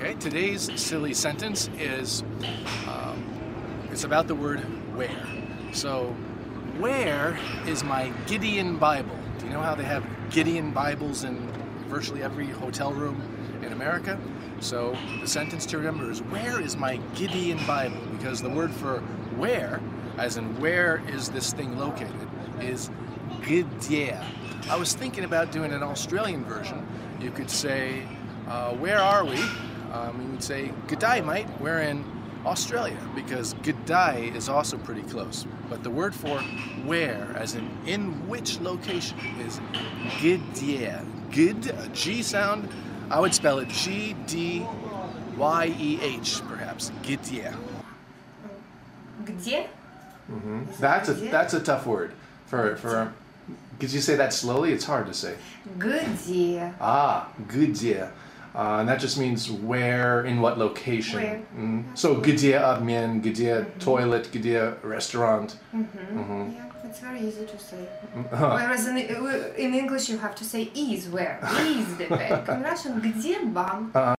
Okay, today's silly sentence is um, it's about the word where. So, where is my Gideon Bible? Do you know how they have Gideon Bibles in virtually every hotel room in America? So, the sentence to remember is where is my Gideon Bible? Because the word for where, as in where is this thing located, is Gideon. I was thinking about doing an Australian version. You could say, uh, where are we? um, we would say, "G'day, mate, we're in Australia, because "G'day" is also pretty close. But the word for where, as in in which location, is "G'diye." G'd a G sound, I would spell it G D Y E H, perhaps. Gidye. Gdye? Mm -hmm. That's a that's a tough word for for. Could you say that slowly? It's hard to say. Good year. Ah, good year. Uh, and that just means where, in what location. Where. Mm. So, где обмен, где toilet, где restaurant. Yeah, it's very easy to say. Whereas in, in English you have to say is where. Is the bank. In Russian, где банк?